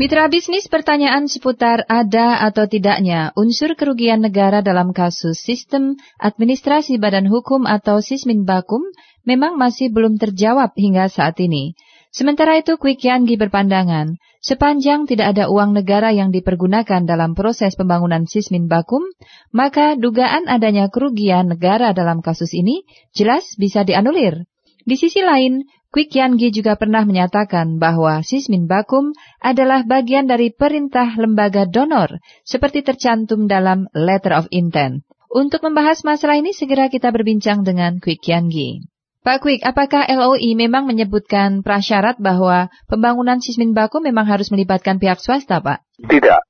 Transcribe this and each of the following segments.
Mitra bisnis pertanyaan seputar ada atau tidaknya unsur kerugian negara dalam kasus sistem administrasi badan hukum atau Sismin Bakum memang masih belum terjawab hingga saat ini. Sementara itu Kwik Yanggi berpandangan, sepanjang tidak ada uang negara yang dipergunakan dalam proses pembangunan Sismin Bakum, maka dugaan adanya kerugian negara dalam kasus ini jelas bisa dianulir. Di sisi lain, Kwik Yangi juga pernah menyatakan bahwa Sismin Bakum adalah bagian dari perintah lembaga donor, seperti tercantum dalam Letter of Intent. Untuk membahas masalah ini, segera kita berbincang dengan Kwik Yangi. Pak Kwik, apakah LOI memang menyebutkan prasyarat bahwa pembangunan Sismin Bakum memang harus melibatkan pihak swasta, Pak? Tidak,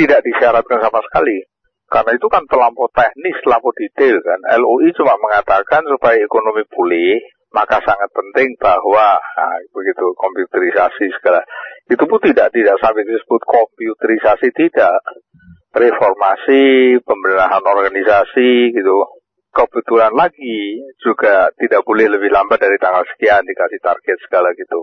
tidak disyaratkan sama sekali. Karena itu kan terlampau teknis, terlampau detail kan. LOI cuma mengatakan supaya ekonomi pulih, maka sangat penting bahwa nah, begitu komputerisasi segala itu pun tidak tidak sampai disebut komputerisasi tidak reformasi pembenahan organisasi gitu kebetulan lagi juga tidak boleh lebih lambat dari tanggal sekian dikasih target segala gitu.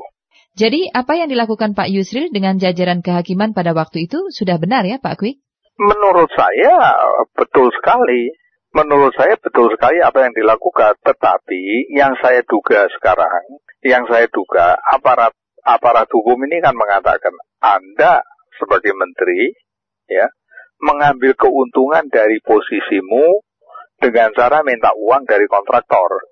Jadi apa yang dilakukan Pak Yusril dengan jajaran kehakiman pada waktu itu sudah benar ya Pak Kwik? Menurut saya betul sekali menurut saya betul sekali apa yang dilakukan. Tetapi yang saya duga sekarang, yang saya duga aparat aparat hukum ini kan mengatakan Anda sebagai menteri ya mengambil keuntungan dari posisimu dengan cara minta uang dari kontraktor.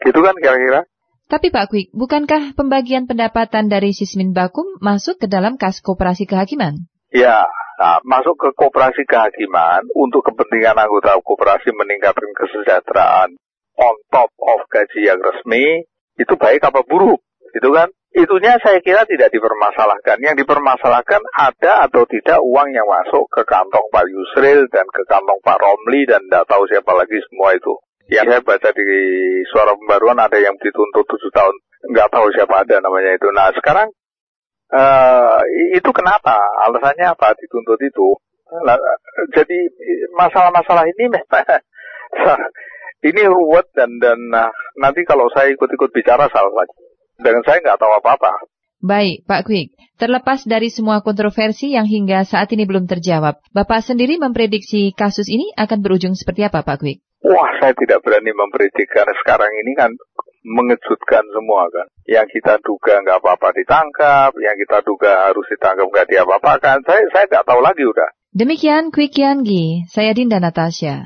Gitu kan kira-kira? Tapi Pak Kwik, bukankah pembagian pendapatan dari Sismin Bakum masuk ke dalam kas koperasi kehakiman? Ya, Nah, masuk ke kooperasi kehakiman untuk kepentingan anggota kooperasi meningkatkan kesejahteraan on top of gaji yang resmi, itu baik apa buruk, gitu kan? Itunya saya kira tidak dipermasalahkan. Yang dipermasalahkan ada atau tidak uang yang masuk ke kantong Pak Yusril dan ke kantong Pak Romli dan tidak tahu siapa lagi semua itu. Yang saya baca di suara pembaruan ada yang dituntut tujuh tahun, nggak tahu siapa ada namanya itu. Nah sekarang Uh, itu kenapa? Alasannya apa dituntut itu? Nah, jadi masalah-masalah ini memang ini ruwet dan dan nah, nanti kalau saya ikut-ikut bicara salah lagi. Dan saya nggak tahu apa-apa. Baik, Pak Kwik. Terlepas dari semua kontroversi yang hingga saat ini belum terjawab, Bapak sendiri memprediksi kasus ini akan berujung seperti apa, Pak Kwik? Wah, saya tidak berani memprediksi karena sekarang ini kan mengejutkan semua kan. Yang kita duga nggak apa-apa ditangkap, yang kita duga harus ditangkap nggak diapa-apakan. Saya saya nggak tahu lagi udah. Demikian Quick Yanggi, saya Dinda Natasha.